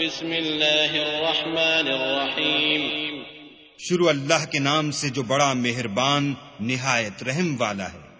بسم اللہ الرحمن الرحیم۔ شروع اللہ کے نام سے جو بڑا مہربان نہایت رحم والا ہے۔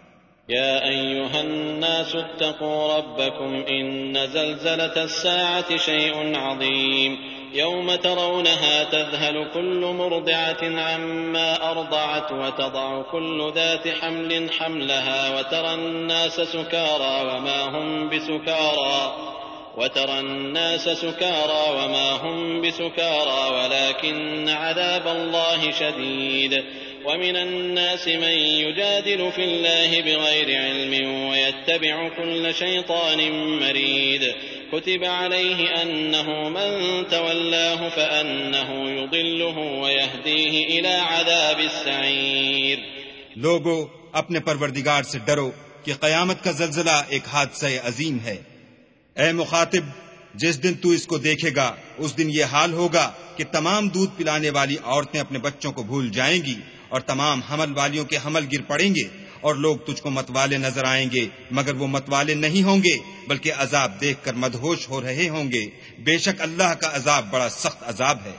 يا أيها الناس اتقوا ربكم إن زلزلة الساعة شيء عظيم يوم ترونها تذهل كل مرضعة عما أرضعت وتضع كل ذات حمل حملها وترى الناس سكارى وما هم بسكارى وترى الناس سكارى وما هم بسكارى ولكن عذاب الله شديد ومن الناس من يجادل في الله بغير علم ويتبع كل شيطان مريد كتب عليه أنه من تولاه فأنه يضله ويهديه إلى عذاب السعير لوگو، اپنے پروردگار سے ڈرو کہ قیامت کا زلزلہ ایک حادثہ عظیم ہے۔ اے مخاطب، جس دن تو اس کو دیکھے گا، اس دن یہ حال ہوگا کہ تمام دودھ پلانے والی عورتیں اپنے بچوں کو بھول جائیں گی اور تمام حمل والیوں کے حمل گر پڑیں گے اور لوگ تجھ کو متوالے نظر آئیں گے، مگر وہ متوالے نہیں ہوں گے، بلکہ عذاب دیکھ کر مدہوش ہو رہے ہوں گے۔ بے شک اللہ کا عذاب بڑا سخت عذاب ہے۔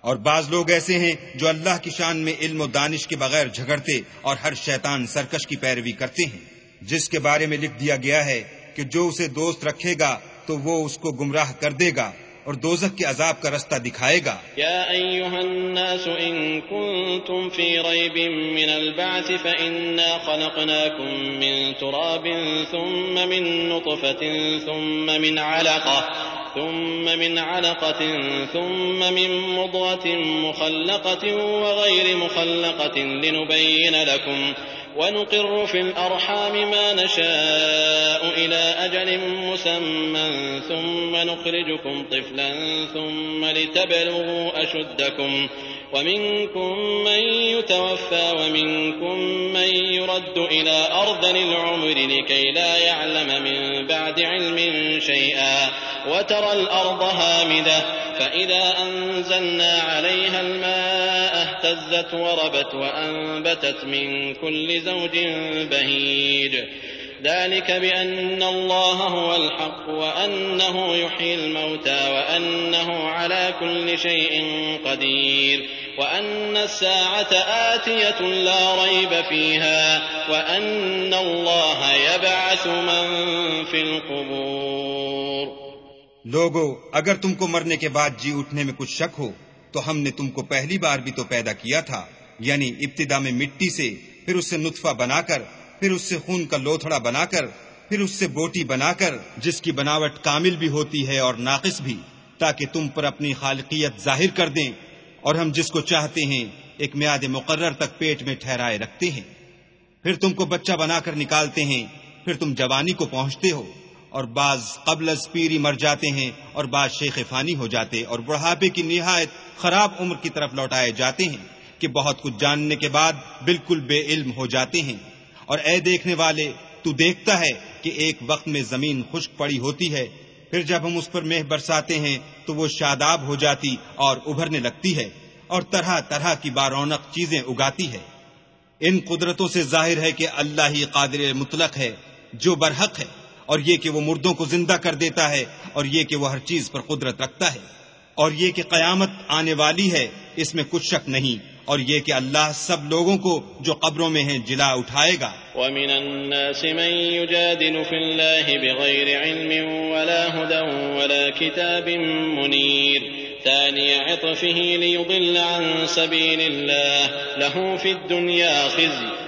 اور بعض لوگ ایسے ہیں جو اللہ کی شان میں علم و دانش کے بغیر جھگڑتے اور ہر شیطان سرکش کی پیروی کرتے ہیں، جس کے بارے میں لکھ دیا گیا ہے کہ جو اسے دوست رکھے گا تو وہ اس کو گمراہ کر دے گا اور دوزخ کے عذاب کا رستہ دکھائے گا۔ یا ایوہا الناس ان کنتم فی ریب من البعث فإنا خلقناکم من تراب ثم من نطفة ثم من علقة ثم من علقة ثم من مضغة مخلقة وغير مخلقة لنبين لكم ونقر في الأرحام ما نشاء إلى أجل مسمى ثم نخرجكم طفلا ثم لتبلغوا أشدكم ومنكم من يتوفى ومنكم من يرد إلى أرض العمر لكي لا يعلم من بعد علم شيئا وترى الأرض هامدة فإذا أنزلنا عليها الماء اهتزت وربت وأنبتت من كل زوج بهيج. ذلك بأن الله هو الحق وأنه يحيي الموتى وأنه على كل شيء قدير. وأن الساعة آتية لا ريب فيها وأن الله يبعث من في القبور. لوگو، اگر تم کو مرنے کے بعد جی اٹھنے میں کچھ شک ہو تو ہم نے تم کو پہلی بار بھی تو پیدا کیا تھا یعنی ابتدا میں مٹی سے، پھر اسے نطفہ بنا کر پھر اس سے خون کا لوتھڑا بنا کر پھر اس سے بوٹی بنا کر جس کی بناوٹ کامل بھی ہوتی ہے اور ناقص بھی، تاکہ تم پر اپنی خالقیت ظاہر کر دیں اور ہم جس کو چاہتے ہیں ایک میاد مقرر تک پیٹ میں ٹھہرائے رکھتے ہیں۔ پھر تم کو بچہ بنا کر نکالتے ہیں، پھر تم جوانی کو پہنچتے ہو۔ اور بعض قبل از پیری مر جاتے ہیں اور بعض شیخ فانی ہو جاتے اور بڑھاپے کی نہایت خراب عمر کی طرف لوٹائے جاتے ہیں کہ بہت کچھ جاننے کے بعد بالکل بے علم ہو جاتے ہیں۔ اور اے دیکھنے والے، تو دیکھتا ہے کہ ایک وقت میں زمین خشک پڑی ہوتی ہے، پھر جب ہم اس پر مہ برساتے ہیں، تو وہ شاداب ہو جاتی اور ابھرنے لگتی ہے اور طرح طرح کی بارونق چیزیں اگاتی ہے۔ ان قدرتوں سے ظاہر ہے کہ اللہ ہی قادر مطلق ہے، جو برحق ہے۔ اور یہ کہ وہ مردوں کو زندہ کر دیتا ہے اور یہ کہ وہ ہر چیز پر قدرت رکھتا ہے۔ اور یہ کہ قیامت آنے والی ہے، اس میں کچھ شک نہیں۔ اور یہ کہ اللہ سب لوگوں کو جو قبروں میں ہیں، جلا اٹھائے گا۔ ومن الناس من يجادل في الله بغير علم ولا هدى ولا كتاب منير۔ ثاني عطفه ليضل عن سبيل الله له في الدنيا خزي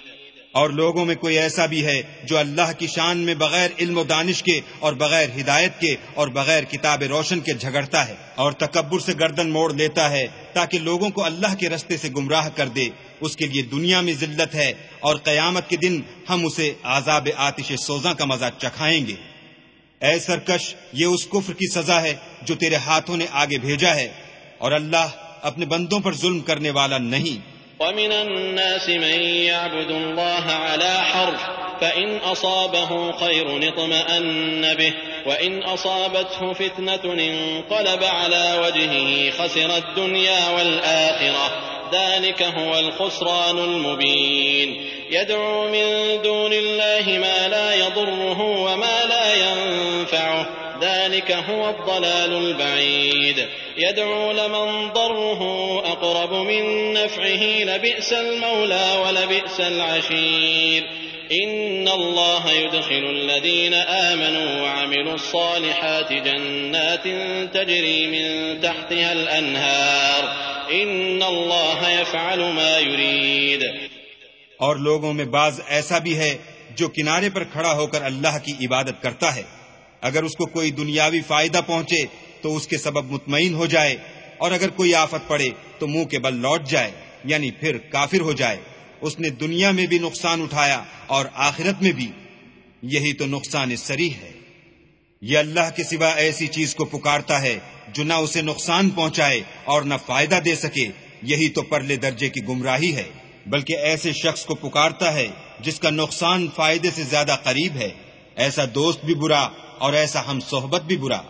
اور لوگوں میں کوئی ایسا بھی ہے جو اللہ کی شان میں بغیر علم و دانش کے اور بغیر ہدایت کے اور بغیر کتاب روشن کے جھگڑتا ہے اور تکبر سے گردن موڑ لیتا ہے تاکہ لوگوں کو اللہ کے رستے سے گمراہ کر دے۔ اس کے لیے دنیا میں ذلت ہے اور قیامت کے دن ہم اسے عذاب آتش سوزاں کا مزہ چکھائیں گے۔ اے سرکش، یہ اس کفر کی سزا ہے جو تیرے ہاتھوں نے آگے بھیجا ہے اور اللہ اپنے بندوں پر ظلم کرنے والا نہیں۔ ومن الناس من يعبد الله على حرف فإن أصابه خير اطمأن به وإن أصابته فتنة انقلب على وجهه خسر الدنيا والآخرة ذلك هو الخسران المبين يدعو من دون الله ما لا يضره وما لا ينفعه ذلك هو الضلال البعيد. يدعو لمن ضره أقرب من نفعه، لبئس المولى ولبئس العشير. إن الله يدخل الذين آمنوا وعملوا الصالحات جنات تجري من تحتها الأنهار. إن الله يفعل ما يريد. اور لوگوں میں بعض ایسا بھی ہے جو کنارے پر کھڑا ہو کر اللہ کی عبادت کرتا ہے۔ اگر اس کو کوئی دنیاوی فائدہ پہنچے تو اس کے سبب مطمئن ہو جائے، اور اگر کوئی آفت پڑے تو منہ کے بل لوٹ جائے یعنی پھر کافر ہو جائے۔ اس نے دنیا میں بھی نقصان اٹھایا اور آخرت میں بھی۔ یہی تو نقصان سری ہے۔ یہ اللہ کے سوا ایسی چیز کو پکارتا ہے جو نہ اسے نقصان پہنچائے اور نہ فائدہ دے سکے۔ یہی تو پرلے درجے کی گمراہی ہے، بلکہ ایسے شخص کو پکارتا ہے جس کا نقصان فائدے سے زیادہ قریب ہے۔ ایسا دوست بھی برا اور ایسا ہم صحبت بھی برا۔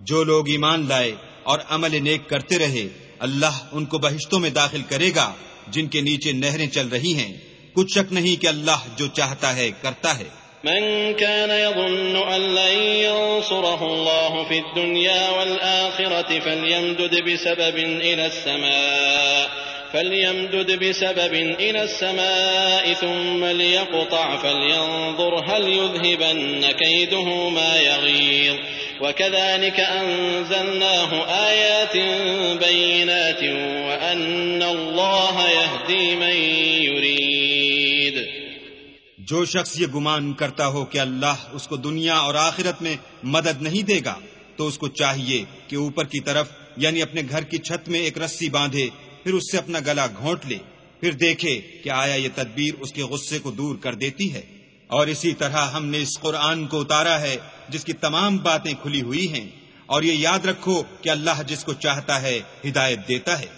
جو لوگ ایمان لائے اور عمل نیک کرتے رہے، اللہ ان کو بہشتوں میں داخل کرے گا، جن کے نیچے نہریں چل رہی ہیں۔ کچھ شک نہیں کہ اللہ جو چاہتا ہے، کرتا ہے۔ من كان يظن أن لن ينصره الله في الدنيا والآخرة فليمدد بسبب إلى السماء۔ فليمدد بسبب إلى السماء ثم ليقطع فلينظر هل يذهبن كيده ما يغيظ وكذلك أنزلناه آيات بينات وأن الله يهدي من يريد جو شخص یہ گمان کرتا ہو کہ اللہ اس کو دنیا اور آخرت میں مدد نہیں دے گا، تو اس کو چاہیے کہ اوپر کی طرف یعنی اپنے گھر کی چھت میں ایک رسی باندھے پھر اس سے اپنا گلا گھونٹ لے، پھر دیکھے کہ آیا یہ تدبیر اس کے غصے کو دور کر دیتی ہے۔ اور اسی طرح ہم نے اس قرآن کو اتارا ہے، جس کی تمام باتیں کھلی ہوئی ہیں۔ اور یہ یاد رکھو کہ اللہ جس کو چاہتا ہے، ہدایت دیتا ہے۔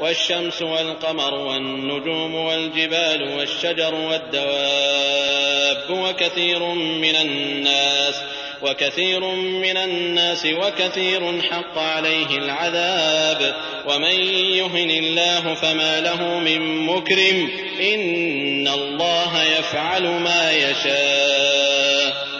والشمس والقمر والنجوم والجبال والشجر والدواب وكثير من الناس وكثير من الناس وكثير حق عليه العذاب ومن يهن الله فما له من مكرم إن الله يفعل ما يشاء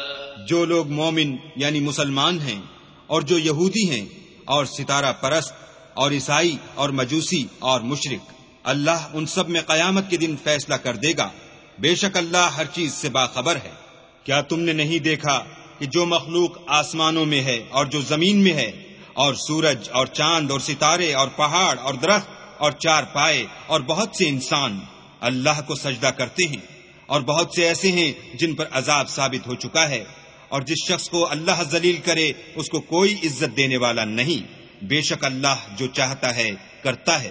جو لوگ مومن یعنی مسلمان ہیں اور جو یہودی ہیں اور ستارہ پرست اور عیسائی اور مجوسی اور مشرق اللہ ان سب میں قیامت کے دن فیصلہ کر دے گا۔ بے شک اللہ ہر چیز سے باخبر ہے۔ کیا تم نے نہیں دیکھا کہ جو مخلوق آسمانوں میں ہے اور جو زمین میں ہے، اور سورج اور چاند اور ستارے اور پہاڑ اور درخت اور چار پائے اور بہت سے انسان اللہ کو سجدہ کرتے ہیں، اور بہت سے ایسے ہیں جن پر عذاب ثابت ہو چکا ہے، اور جس شخص کو اللہ ذلیل کرے، اس کو کوئی عزت دینے والا نہیں۔ بے شک اللہ جو چاہتا ہے کرتا ہے۔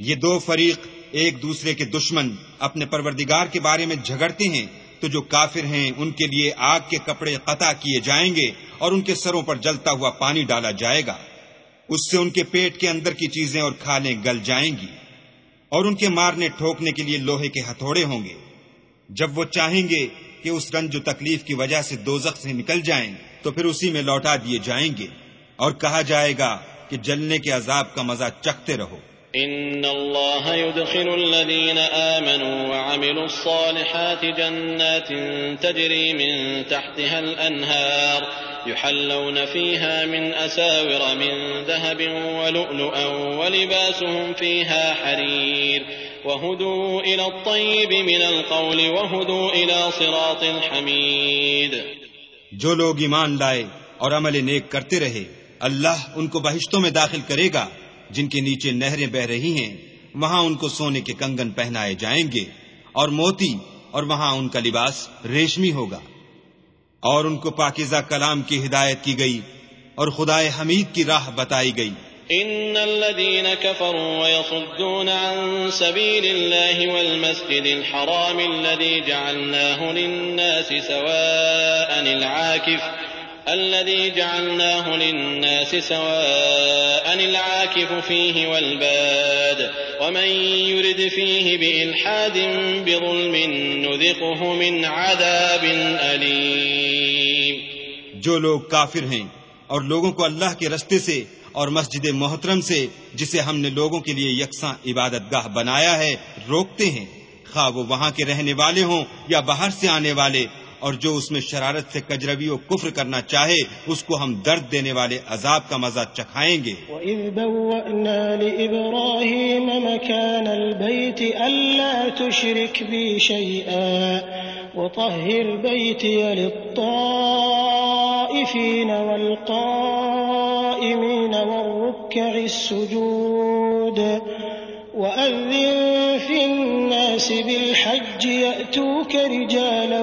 یہ دو فریق ایک دوسرے کے دشمن اپنے پروردگار کے بارے میں جھگڑتے ہیں، تو جو کافر ہیں، ان کے لیے آگ کے کپڑے قطع کیے جائیں گے اور ان کے سروں پر جلتا ہوا پانی ڈالا جائے گا۔ اس سے ان کے پیٹ کے اندر کی چیزیں اور کھالیں گل جائیں گی اور ان کے مارنے ٹھوکنے کے لیے لوہے کے ہتھوڑے ہوں گے۔ جب وہ چاہیں گے کہ اس رنج و تکلیف کی وجہ سے دو سے نکل جائیں، تو پھر اسی میں لوٹا دیے جائیں گے اور کہا جائے گا کہ جلنے کے عذاب کا مزہ چکھتے رہو۔ إن الله يدخل الذين آمنوا وعملوا الصالحات جنات تجري من تحتها الأنهار يحلون فيها من أساور من ذهب ولؤلؤا ولباسهم فيها حرير وهدوا إلى الطيب من القول وهدوا إلى صراط حميد جو لوگ ایمان لائے اور عمل نیک کرتے رہے، اللہ ان کو بہشتوں میں داخل کرے گا۔ جن کے نیچے نہریں بہ رہی ہیں، وہاں ان کو سونے کے کنگن پہنائے جائیں گے اور موتی اور وہاں ان کا لباس ریشمی ہوگا۔ اور ان کو پاکیزہ کلام کی ہدایت کی گئی اور خدائے حمید کی راہ بتائی گئی۔ ان الذين كفروا ويصدون عن سبيل الله والمسجد الحرام الذي جعلناه للناس سواء العاكف الذي جعلناه للناس سواء العاكف فيه والباد ومن يرد فيه بإلحاد بظلم نذقه من عذاب أليم جو لوگ کافر ہیں اور لوگوں کو اللہ کے رستے سے اور مسجد محترم سے جسے ہم نے لوگوں کے لیے یکساں عبادت گاہ بنایا ہے، روکتے ہیں۔ خواہ وہ وہاں کے رہنے والے ہوں یا باہر سے آنے والے اور جو اس میں شرارت سے کجروی و کفر کرنا چاہے، اس کو ہم درد دینے والے عذاب کا مزہ چکھائیں گے۔ وَإِذْ بَوَّأْنَا لِإِبْرَاهِيمَ مَكَانَ الْبَيْتِ أَلَّا تُشْرِكْ بِي شَيْئًا وطهر بيتي للطائفين والقائمين والركع السجود وأذن في الناس بالحج يأتوك رجالا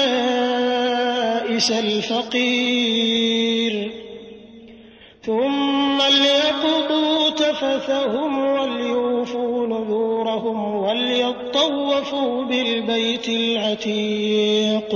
الفقير ثم ليقضوا تفثهم وليوفوا نذورهم وليطوفوا بالبيت العتيق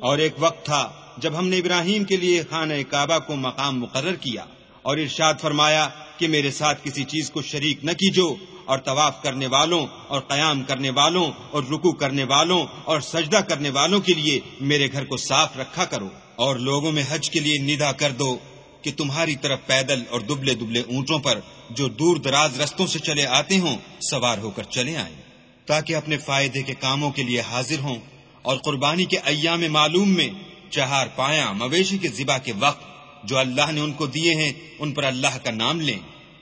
اور ایک وقت تھا جب ہم نے ابراہیم کے لیے خانہ کعبہ کو مقام مقرر کیا اور ارشاد فرمایا کہ میرے ساتھ کسی چیز کو شریک نہ کیجو اور طواف کرنے والوں اور قیام کرنے والوں اور رکو کرنے والوں اور سجدہ کرنے والوں کے لیے میرے گھر کو صاف رکھا کرو اور لوگوں میں حج کے لیے ندا کر دو کہ تمہاری طرف پیدل اور دبلے دبلے اونٹوں پر جو دور دراز رستوں سے چلے آتے ہوں، سوار ہو کر چلے آئیں۔ تاکہ اپنے فائدے کے کاموں کے لیے حاضر ہوں اور قربانی کے ایام معلوم میں چہار پایا مویشی کے ذبح کے وقت جو اللہ نے ان کو دیے ہیں، ان پر اللہ کا نام لیں۔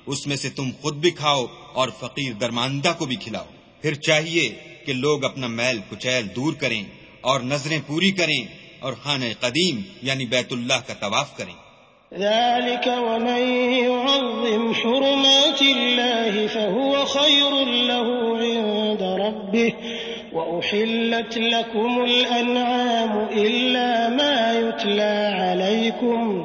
اس میں سے تم خود بھی کھاؤ اور فقیر درماندہ کو بھی کھلاؤ۔ پھر چاہیے کہ لوگ اپنا میل کچیل دور کریں اور نظریں پوری کریں اور خانہ قدیم یعنی بیت اللہ کا طواف کریں۔ ذلك ومن يعظم حرمات الله فهو خير له عند ربه وأحلت لكم الأنعام إلا ما يتلى عليكم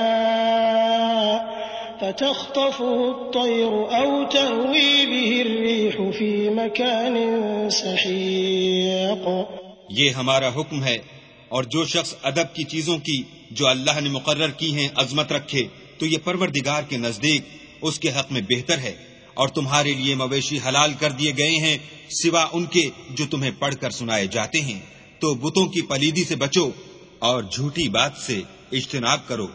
فتخطفه الطير أو تهوي به الريح في مكان سحيق. یہ ہمارا حکم ہے اور جو شخص ادب کی چیزوں کی جو اللہ نے مقرر کی ہیں عظمت رکھے تو یہ پروردگار کے نزدیک اس کے حق میں بہتر ہے اور تمہارے لیے مویشی حلال کر دیے گئے ہیں سوا ان کے جو تمہیں پڑھ کر سنائے جاتے ہیں۔ تو بتوں کی پلیدی سے بچو اور جھوٹی بات سے اجتناب کرو۔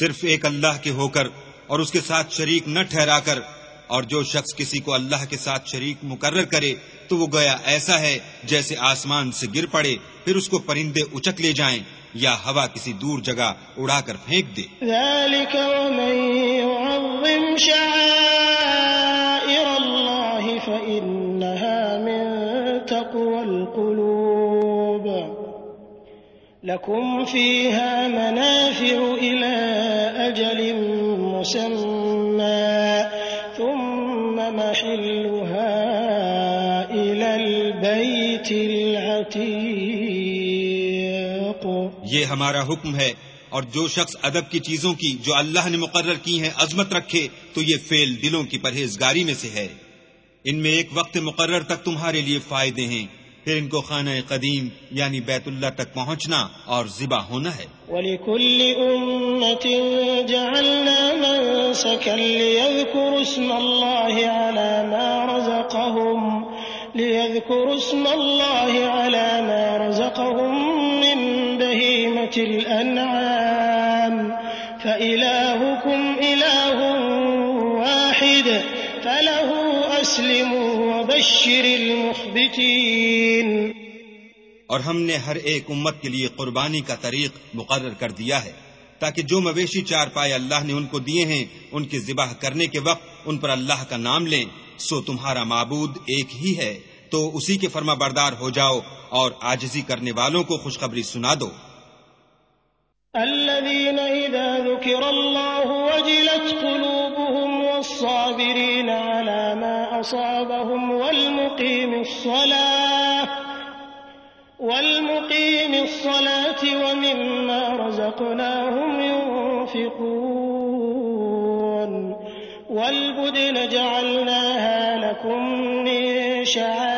صرف ایک اللہ کے ہو کر اور اس کے ساتھ شریک نہ ٹھہرا کر، اور جو شخص کسی کو اللہ کے ساتھ شریک مقرر کرے، تو وہ گیا ایسا ہے جیسے آسمان سے گر پڑے، پھر اس کو پرندے اچک لے جائیں یا ہوا کسی دور جگہ اڑا کر پھینک دے۔ فإنها من تقوى القلوب. لكم فيها منافع إلى أجل مسمى ثم محلها إلى البيت العتيق. یہ ہمارا حکم ہے، اور جو شخص ادب کی چیزوں کی جو اللہ نے مقرر کی ہیں عظمت رکھے، تو یہ فیل دلوں کی پرہیزگاری میں سے ہے۔ ان میں ایک وقت مقرر تک تمہارے لیے فائدے ہیں۔ پھر ان کو خانہ قدیم یعنی بیت اللہ تک پہنچنا اور ذبح ہونا ہے۔ وَلِكُلِّ أُمَّةٍ جَعَلْنَا مَنْسَكًا لِيَذْكُرُوا اسْمَ اللَّهِ عَلَى مَا رَزَقَهُمْ لِيَذْكُرُوا اسْمَ اللَّهِ عَلَى مَا رَزَقَهُمْ مِنْ بَهِيمَةِ الْأَنْعَامِ فَإِلَاهُكُمْ إِلَاهٌ وَاحِدٌ فَلَهُ أَسْلِمُوا وَبَشِّرِ الْمُخْبِتِينَ اور ہم نے ہر ایک امت کے لیے قربانی کا طریق مقرر کر دیا ہے تاکہ جو مویشی چار پائے اللہ نے ان کو دیے ہیں ان کے ذبح کرنے کے وقت ان پر اللہ کا نام لیں سو تمہارا معبود ایک ہی ہے۔ تو اسی کے فرما بردار ہو جاؤ اور آجزی کرنے والوں کو خوشخبری سنا دو۔ الذين إذا ذكر الله وجلت قلوبهم والصابرين أصابهم والمقيم الصلاة والمقيم الصلاة ومما رزقناهم ينفقون. والبدن جعلناها لكم من شعائر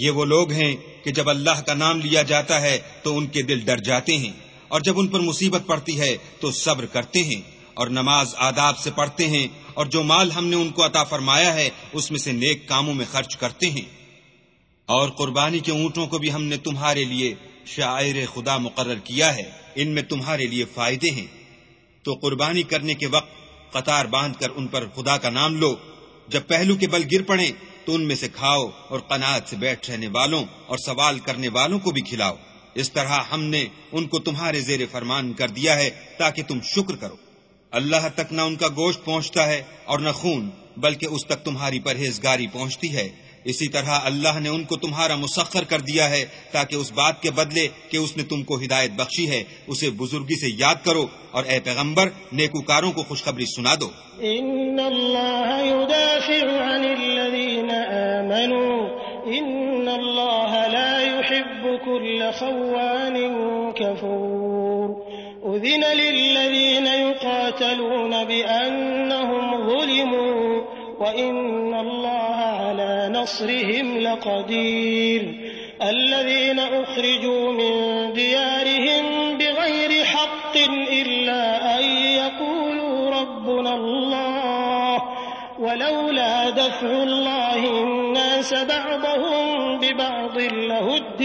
یہ وہ لوگ ہیں کہ جب اللہ کا نام لیا جاتا ہے تو ان کے دل ڈر جاتے ہیں اور جب ان پر مصیبت پڑتی ہے تو صبر کرتے ہیں اور نماز آداب سے پڑھتے ہیں اور جو مال ہم نے ان کو عطا فرمایا ہے اس میں سے نیک کاموں میں خرچ کرتے ہیں۔ اور قربانی کے اونٹوں کو بھی ہم نے تمہارے لیے شاعر خدا مقرر کیا ہے، ان میں تمہارے لیے فائدے ہیں۔ تو قربانی کرنے کے وقت قطار باندھ کر ان پر خدا کا نام لو۔ جب پہلو کے بل گر پڑے تو ان میں سے کھاؤ اور قناعت سے بیٹھ رہنے والوں اور سوال کرنے والوں کو بھی کھلاؤ۔ اس طرح ہم نے ان کو تمہارے زیر فرمان کر دیا ہے تاکہ تم شکر کرو۔ اللہ تک نہ ان کا گوشت پہنچتا ہے اور نہ خون، بلکہ اس تک تمہاری پرہیزگاری پہنچتی ہے۔ اسی طرح اللہ نے ان کو تمہارا مسخر کر دیا ہے تاکہ اس بات کے بدلے کہ اس نے تم کو ہدایت بخشی ہے، اسے بزرگی سے یاد کرو اور اے پیغمبر، نیکوکاروں کو خوشخبری سنا دو۔ ان اللہ ان اللہ لا يحب كل خوان كفور اذن للذين يقاتلون بأنهم ظلموا وان الله على نصرهم لقدير الذين اخرجوا من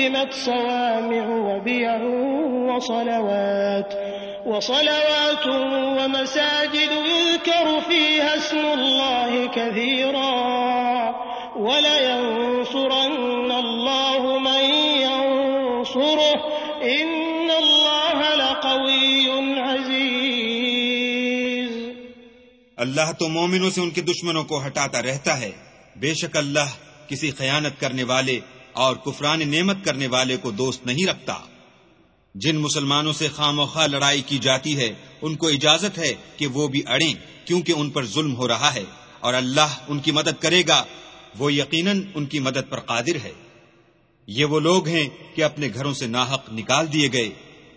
لهدمت صوامع وبيع وصلوات وصلوات ومساجد يذكر فيها اسم الله كثيرا ولينصرن الله من ينصره إن الله لقوي عزيز اللہ تو مومنوں سے ان کے دشمنوں کو ہٹاتا رہتا ہے۔ بے شک اللہ کسی خیانت کرنے والے اور کفران نعمت کرنے والے کو دوست نہیں رکھتا۔ جن مسلمانوں سے خام و خواہ لڑائی کی جاتی ہے، ان کو اجازت ہے کہ وہ بھی اڑیں، کیونکہ ان پر ظلم ہو رہا ہے۔ اور اللہ ان کی مدد کرے گا، وہ یقیناً ان کی مدد پر قادر ہے۔ یہ وہ لوگ ہیں کہ اپنے گھروں سے ناحق نکال دیے گئے۔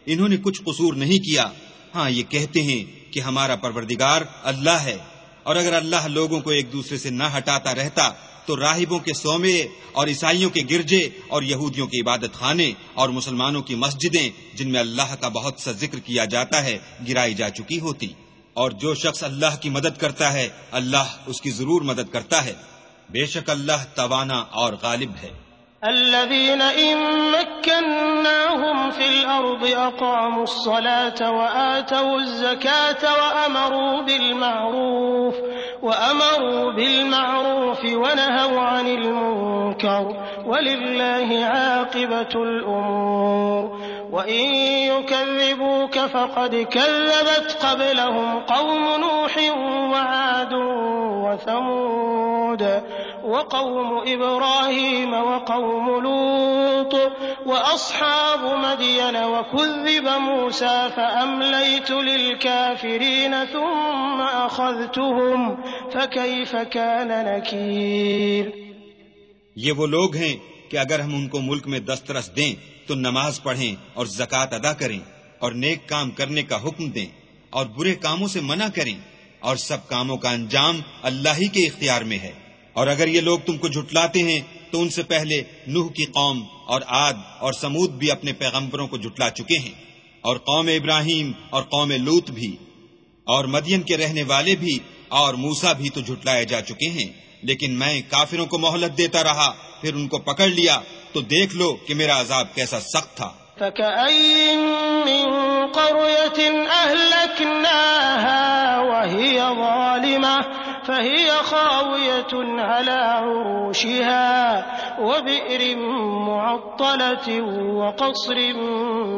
انہوں نے کچھ قصور نہیں کیا۔ ہاں یہ کہتے ہیں کہ ہمارا پروردگار اللہ ہے۔ اور اگر اللہ لوگوں کو ایک دوسرے سے نہ ہٹاتا رہتا تو راہبوں کے سومے اور عیسائیوں کے گرجے اور یہودیوں کے عبادت خانے اور مسلمانوں کی مسجدیں جن میں اللہ کا بہت سا ذکر کیا جاتا ہے، گرائی جا چکی ہوتی۔ اور جو شخص اللہ کی مدد کرتا ہے، اللہ اس کی ضرور مدد کرتا ہے۔ بے شک اللہ توانا اور غالب ہے۔ الذين إن مكناهم في الأرض أقاموا الصلاة وآتوا الزكاة وأمروا بالمعروف وأمروا بالمعروف ونهوا عن المنكر ولله عاقبة الأمور وإن يكذبوك فقد كذبت قبلهم قوم نوح وعاد وثمود وقوم إبراهيم وقوم لوط وأصحاب مدين وكذب موسى فأمليت للكافرين ثم أخذتهم فكيف كان نكير یہ وہ لوگ ہیں کہ اگر ہم ان کو ملک میں دسترس دیں تو نماز پڑھیں اور زکوٰۃ ادا کریں اور نیک کام کرنے کا حکم دیں اور برے کاموں سے منع کریں اور سب کاموں کا انجام اللہ ہی کے اختیار میں ہے۔ اور اگر یہ لوگ تم کو جھٹلاتے ہیں تو ان سے پہلے نوح کی قوم اور آد اور سمود بھی اپنے پیغمبروں کو جھٹلا چکے ہیں اور قوم ابراہیم اور قوم لوت بھی اور مدین کے رہنے والے بھی اور موسا بھی تو جھٹلائے جا چکے ہیں، لیکن میں کافروں کو مہلت دیتا رہا، پھر ان کو پکڑ لیا، تو دیکھ لو کہ میرا عذاب کیسا سخت تھا۔ وهي فهي خاوية على عروشها وبئر معطلة وقصر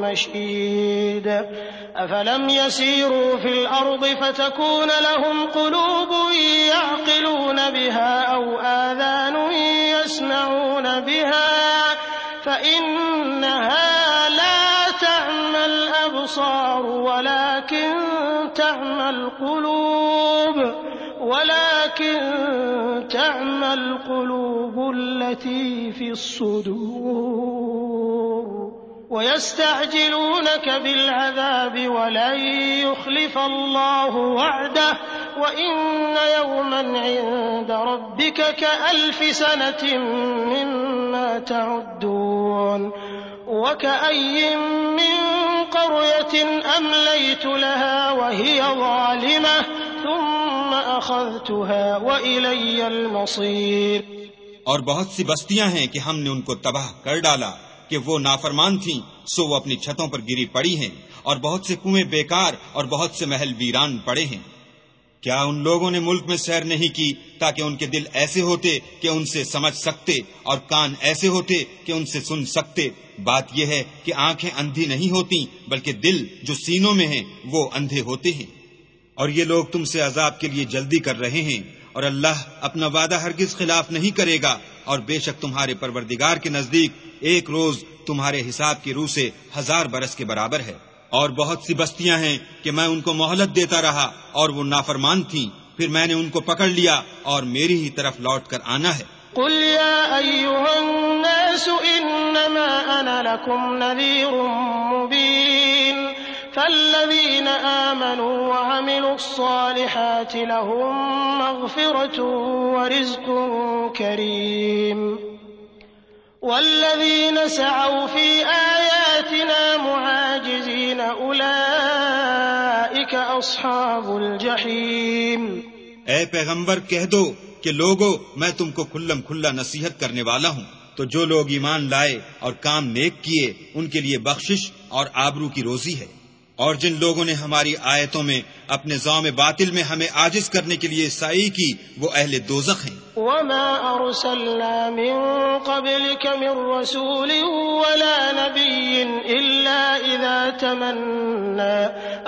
مشيد. أفلم يسيروا في الأرض فتكون لهم قلوب يعقلون بها أو آذان يسمعون بها فإنها لا تعمى الأبصار ولكن ولكن تعمى القلوب التي في الصدور ويستعجلونك بالعذاب ولن يخلف الله وعده وإن يوما عند ربك كألف سنة مما تعدون وكأي من قرية أمليت لها وهي ظالمة ثم أخذتها وإلي المصير۔ اور بہت سی بستیاں ہیں کہ ہم نے ان کو تباہ کر ڈالا کہ وہ نافرمان تھیں، سو وہ اپنی چھتوں پر گری پڑی ہیں اور بہت سے کنویں بیکار اور بہت سے محل ویران پڑے ہیں۔ کیا ان لوگوں نے ملک میں سیر نہیں کی تاکہ ان کے دل ایسے ہوتے کہ ان سے سمجھ سکتے اور کان ایسے ہوتے کہ ان سے سن سکتے؟ بات یہ ہے کہ آنکھیں اندھی نہیں ہوتی بلکہ دل جو سینوں میں ہیں وہ اندھے ہوتے ہیں۔ اور یہ لوگ تم سے عذاب کے لیے جلدی کر رہے ہیں اور اللہ اپنا وعدہ ہرگز خلاف نہیں کرے گا اور بے شک تمہارے پروردگار کے نزدیک ایک روز تمہارے حساب کی روح سے ہزار برس کے برابر ہے۔ اور بہت سی بستیاں ہیں کہ میں ان کو مہلت دیتا رہا اور وہ نافرمان تھیں۔ پھر میں نے ان کو پکڑ لیا اور میری ہی طرف لوٹ کر آنا ہے۔ قل يا أيها الناس إنما أنا لكم نذير مبين فالذين آمنوا وعملوا الصالحات لهم مغفرة ورزق كريم. والذين سعوا في آياتنا معاجزين أولئك أصحاب الجحيم. اے پیغمبر کہہ دو کہ لوگو، میں تم کو کھلم کھلا نصیحت کرنے والا ہوں۔ تو جو لوگ ایمان لائے اور کام نیک کیے، ان کے لیے بخشش اور آبرو کی روزی ہے۔ اور جن لوگوں نے ہماری آیتوں میں اپنے زوم باطل میں ہمیں عاجز کرنے کے لیے سائی کی، وہ اہل دوزخ ہیں۔ وما ارسلنا من قبلك من رسول ولا نبي الا اذا تمنى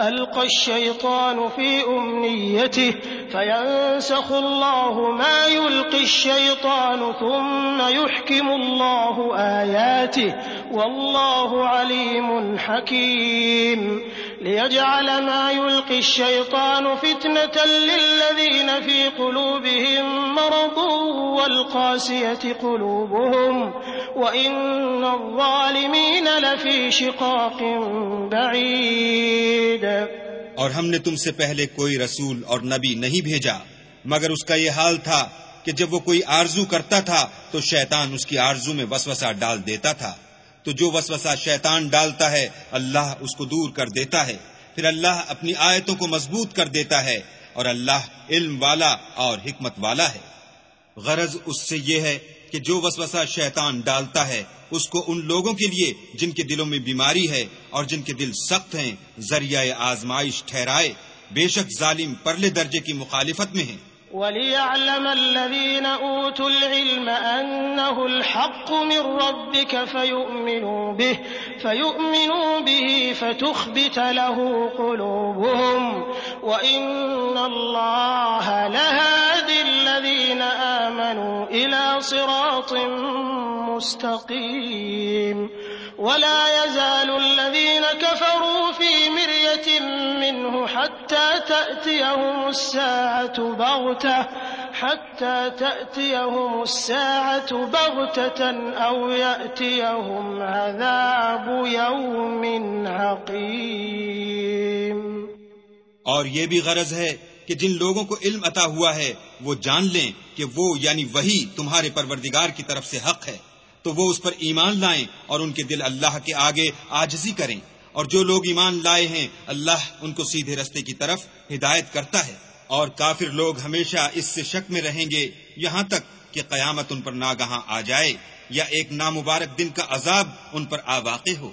القى الشيطان في امنيته فينسخ الله ما يلقي الشيطان ثم يحكم الله اياته والله عليم حكيم ليجعل ما يلقي الشيطان فتنة للذين في قلوبهم مرض والقاسية قلوبهم وإن الظالمين لفي شقاق بعيد اور ہم نے تم سے پہلے کوئی رسول اور نبی نہیں بھیجا، مگر اس کا یہ حال تھا کہ جب وہ کوئی آرزو کرتا تھا تو شیطان اس کی آرزو میں وسوسہ ڈال دیتا تھا۔ تو جو وسوسہ شیطان ڈالتا ہے، اللہ اس کو دور کر دیتا ہے۔ پھر اللہ اپنی آیتوں کو مضبوط کر دیتا ہے اور اللہ علم والا اور حکمت والا ہے۔ غرض اس سے یہ ہے کہ جو وسوسہ شیطان ڈالتا ہے، اس کو ان لوگوں کے لیے جن کے دلوں میں بیماری ہے اور جن کے دل سخت ہیں، ذریعہ آزمائش ٹھہرائے۔ بے شک ظالم پرلے درجے کی مخالفت میں ہیں۔ وليعلم الذين أوتوا العلم أنه الحق من ربك فيؤمنوا به فيؤمنوا به، فتخبت له قلوبهم. وإن الله لهادي الذين آمنوا إلى صراط مستقيم. ولا يزال الذين كفروا حتى تأتيهم الساعة بغتة، حتى تأتيهم الساعة بغتة أو يأتيهم عذاب يوم عقيم. اور یہ بھی غرض ہے کہ جن لوگوں کو علم عطا ہوا ہے، وہ جان لیں کہ وہ یعنی وہی تمہارے پروردگار کی طرف سے حق ہے۔ تو وہ اس پر ایمان لائیں اور ان کے دل اللہ کے آگے آجزی کریں۔ اور جو لوگ ایمان لائے ہیں، اللہ ان کو سیدھے رستے کی طرف ہدایت کرتا ہے۔ اور کافر لوگ ہمیشہ اس سے شک میں رہیں گے یہاں تک کہ قیامت ان پر ناگہاں آ جائے یا ایک نامبارک دن کا عذاب ان پر آ واقع ہو۔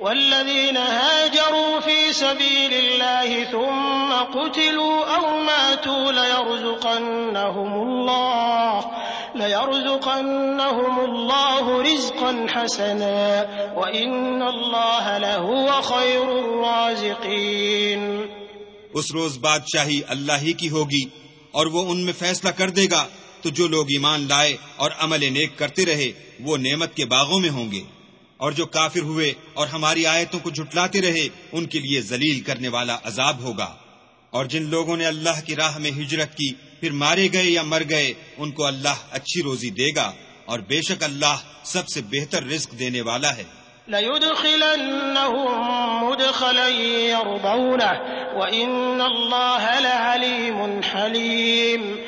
والذين هاجروا في سبيل الله ثم قتلوا أو ماتوا ليرزقنهم الله ليرزقنهم الله رزقا حسنا، وإن الله لهو خير الرازقين. اس روز بادشاہی اللہ ہی کی ہوگی اور وہ ان میں فیصلہ کر دے گا، تو جو لوگ ایمان لائے اور عمل نیک کرتے رہے، وہ نعمت کے باغوں میں ہوں گے۔ اور جو کافر ہوئے اور ہماری آیتوں کو جھٹلاتے رہے، ان کے لیے ذلیل کرنے والا عذاب ہوگا۔ اور جن لوگوں نے اللہ کی راہ میں ہجرت کی، پھر مارے گئے یا مر گئے، ان کو اللہ اچھی روزی دے گا۔ اور بے شک اللہ سب سے بہتر رزق دینے والا ہے۔ لَيُدْخِلَنَّهُمْ مُدْخَلًا يَرْضَوْنَهُ، وَإِنَّ اللَّهَ لَعَلِيمٌ حَلِيمٌ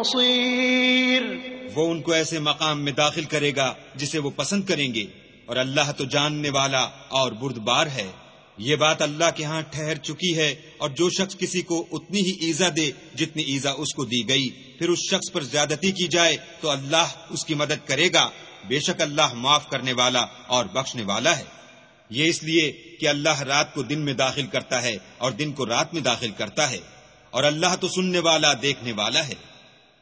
بصير وہ ان کو ایسے مقام میں داخل کرے گا جسے وہ پسند کریں گے۔ اور اللہ تو جاننے والا اور بردبار ہے۔ یہ بات اللہ کے ہاں ٹھہر چکی ہے۔ اور جو شخص کسی کو اتنی ہی ایزا دے جتنی ایزا اس کو دی گئی، پھر اس شخص پر زیادتی کی جائے تو اللہ اس کی مدد کرے گا۔ بے شک اللہ معاف کرنے والا اور بخشنے والا ہے۔ یہ اس لیے کہ اللہ رات کو دن میں داخل کرتا ہے اور دن کو رات میں داخل کرتا ہے۔ اور اللہ تو سننے والا، دیکھنے والا ہے۔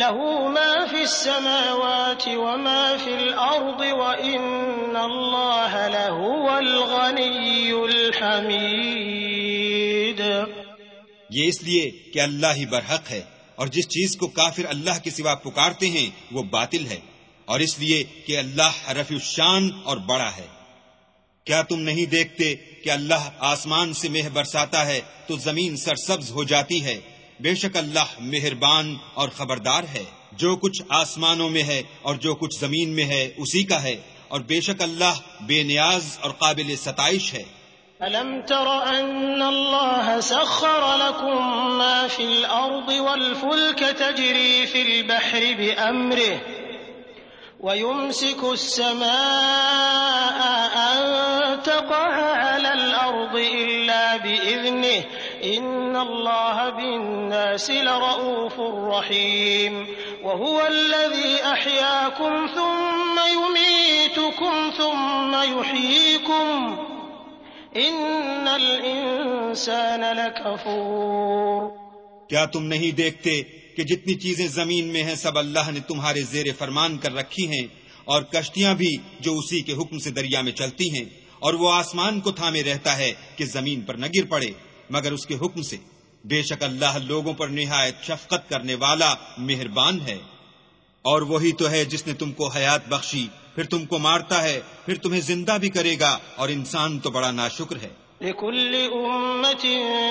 له ما في السماوات وما في الأرض وإن الله لهو الغني الحميد یہ اس لیے کہ اللہ ہی برحق ہے اور جس چیز کو کافر اللہ کے سوا پکارتے ہیں وہ باطل ہے اور اس لیے کہ اللہ رفیع الشان اور بڑا ہے۔ کیا تم نہیں دیکھتے کہ اللہ آسمان سے مہ برساتا ہے تو زمین سرسبز ہو جاتی ہے؟ بے شک اللہ مہربان اور خبردار ہے۔ جو کچھ آسمانوں میں ہے اور جو کچھ زمین میں ہے، اسی کا ہے۔ اور بے شک اللہ بے نیاز اور قابل ستائش ہے۔ ألم تر أن الله سخر لكم ما في الأرض والفلك تجري في البحر بأمره ويمسك السماء أن تقع بفضله إن الله بالناس لرؤوف رحيم وهو الذي أحياكم ثم يميتكم ثم يحييكم إن الإنسان لكفور کیا تم نہیں دیکھتے کہ جتنی چیزیں زمین میں ہیں سب اللہ نے تمہارے زیر فرمان کر رکھی ہیں اور کشتیاں بھی جو اسی کے حکم سے دریا میں چلتی ہیں اور وہ آسمان کو تھامے رہتا ہے کہ زمین پر نہ گر پڑے۔ مگر اس کے حکم سے بے شک اللہ لوگوں پر نہایت شفقت کرنے والا مہربان ہے۔ اور وہی تو ہے جس نے تم کو حیات بخشی، پھر تم کو مارتا ہے، پھر تمہیں زندہ بھی کرے گا، اور انسان تو بڑا ناشکر ہے۔ لكل أمة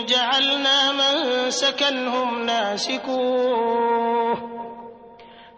جعلنا من سكنهم ناسكوه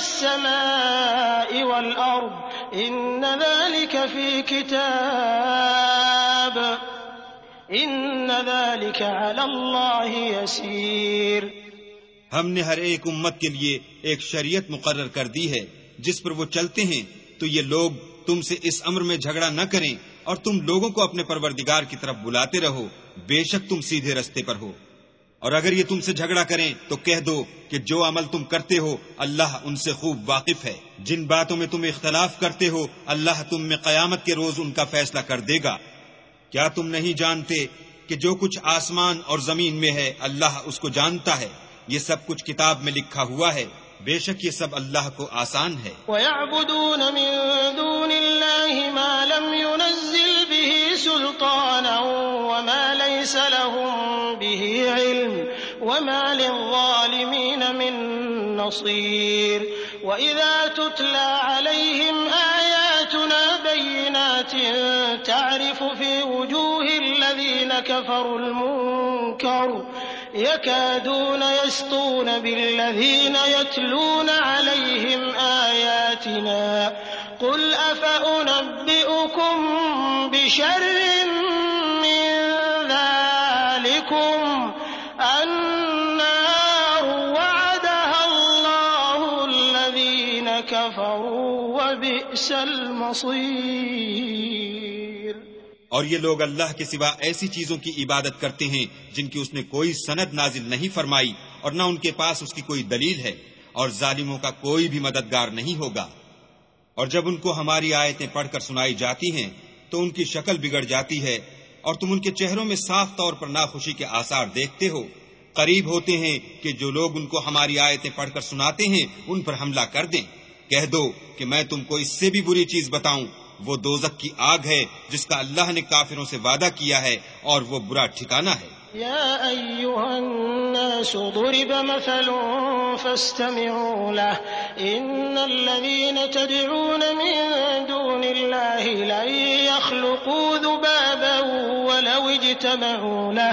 السماء والأرض، إن ذلك في كتاب. إن ذلك على الله يسير. ہم نے ہر ایک امت کے لیے ایک شریعت مقرر کر دی ہے، جس پر وہ چلتے ہیں۔ تو یہ لوگ تم سے اس امر میں جھگڑا نہ کریں اور تم لوگوں کو اپنے پروردگار کی طرف بلاتے رہو۔ بے شک تم سیدھے رستے پر ہو۔ اور اگر یہ تم سے جھگڑا کریں تو کہہ دو کہ جو عمل تم کرتے ہو، اللہ ان سے خوب واقف ہے۔ جن باتوں میں تم اختلاف کرتے ہو، اللہ تم میں قیامت کے روز ان کا فیصلہ کر دے گا۔ کیا تم نہیں جانتے کہ جو کچھ آسمان اور زمین میں ہے، اللہ اس کو جانتا ہے؟ یہ سب کچھ کتاب میں لکھا ہوا ہے۔ بے شک یہ سب اللہ کو آسان ہے۔ وَيَعْبُدُونَ مِن دُونِ اللَّهِ مَا لَمْ يُنَزِّلْ بِهِ سُلْطَانًا وَمَا لَيْسَ لَهُم بِهِ عِلْمٌ وَمَا لِلظَّالِمِينَ مِن نَّصِيرٍ وَإِذَا تُتْلَى عَلَيْهِمْ آيَاتُنَا بَيِّنَاتٍ تَعْرِفُ فِي وُجُوهِ الَّذِينَ كَفَرُوا الْمُنكَرَ يكادون يسطون بالذين يتلون عليهم آياتنا قل أفأنبئكم بشر المصير۔ اور یہ لوگ اللہ کے سوا ایسی چیزوں کی عبادت کرتے ہیں جن کی اس نے کوئی سند نازل نہیں فرمائی اور نہ ان کے پاس اس کی کوئی دلیل ہے اور ظالموں کا کوئی بھی مددگار نہیں ہوگا۔ اور جب ان کو ہماری آیتیں پڑھ کر سنائی جاتی ہیں تو ان کی شکل بگڑ جاتی ہے اور تم ان کے چہروں میں صاف طور پر ناخوشی کے آثار دیکھتے ہو۔ قریب ہوتے ہیں کہ جو لوگ ان کو ہماری آیتیں پڑھ کر سناتے ہیں ان پر حملہ کر دیں۔ کہہ دو کہ میں تم کو اس سے بھی بری چیز بتاؤں۔ وہ دوزک کی آگ ہے جس کا اللہ نے کافروں سے وعدہ کیا ہے اور وہ برا ٹھکانہ ہے۔ يا أيها الناس ضرب مثل فاستمعوا له إن الذين تدعون من دون الله لن يخلقوا ذبابا ولو اجتمعوا له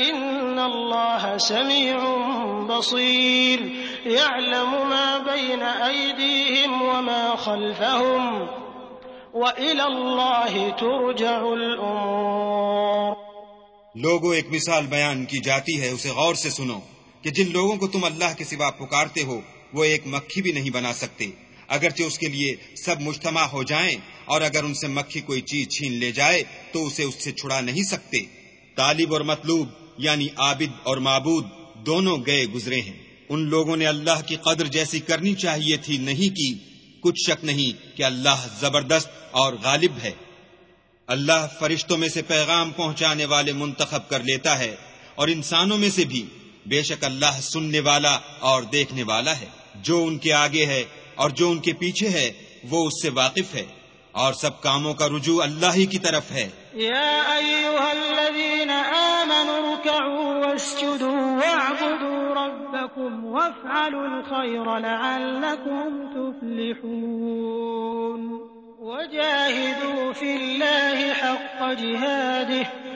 إن الله سميع بصير يعلم ما بين أيديهم وما خلفهم وإلى الله ترجع الأمور لوگوں، ایک مثال بیان کی جاتی ہے، اسے غور سے سنو کہ جن لوگوں کو تم اللہ کے سوا پکارتے ہو، وہ ایک مکھی بھی نہیں بنا سکتے۔ اگرچہ اس کے لیے سب مجتمع ہو جائیں اور اگر ان سے مکھی کوئی چیز چھین لے جائے، تو اسے اس سے چھڑا نہیں سکتے۔ طالب اور مطلوب یعنی عابد اور معبود دونوں گئے گزرے ہیں۔ ان لوگوں نے اللہ کی قدر جیسی کرنی چاہیے تھی نہیں کی۔ کچھ شک نہیں کہ اللہ زبردست اور غالب ہے۔ اللہ فرشتوں میں سے پیغام پہنچانے والے منتخب کر لیتا ہے اور انسانوں میں سے بھی۔ بے شک اللہ سننے والا اور دیکھنے والا ہے۔ جو ان کے آگے ہے اور جو ان کے پیچھے ہے، وہ اس سے واقف ہے۔ اور سب کاموں کا رجوع اللہ ہی کی طرف ہے۔ یا ایوہا الذین آمنوا رکعوا واسجدوا واعبدوا ربکم وافعلوا الخیر لعلکم تفلحون۔ وجاہدوا فی اللہ حق جهاده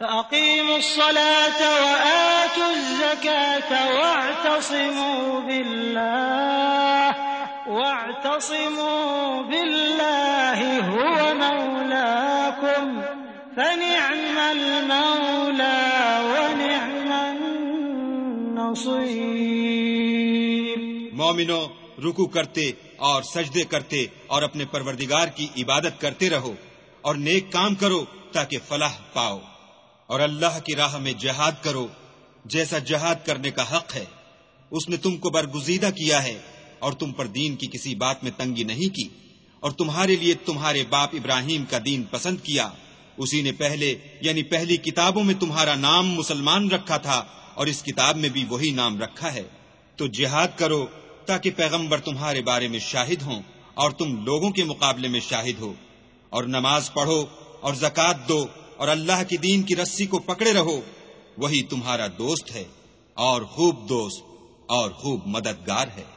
فأقيموا الصلاة وآتوا الزكاة واعتصموا بالله واعتصموا بالله هو مولاكم، فنعم المولى ونعم النصير. مومنو رکو کرتے اور سجدے کرتے اور اپنے پروردگار کی عبادت کرتے رہو اور نیک کام کرو تاکہ فلاح پاؤ۔ اور اللہ کی راہ میں جہاد کرو جیسا جہاد کرنے کا حق ہے۔ اس نے تم کو برگزیدہ کیا ہے اور تم پر دین کی کسی بات میں تنگی نہیں کی اور تمہارے لیے تمہارے باپ ابراہیم کا دین پسند کیا۔ اسی نے پہلے یعنی پہلی کتابوں میں تمہارا نام مسلمان رکھا تھا اور اس کتاب میں بھی وہی نام رکھا ہے۔ تو جہاد کرو تاکہ پیغمبر تمہارے بارے میں شاہد ہوں اور تم لوگوں کے مقابلے میں شاہد ہو۔ اور نماز پڑھو اور زکات دو اور اللہ کی دین کی رسی کو پکڑے رہو، وہی تمہارا دوست ہے اور خوب دوست اور خوب مددگار ہے۔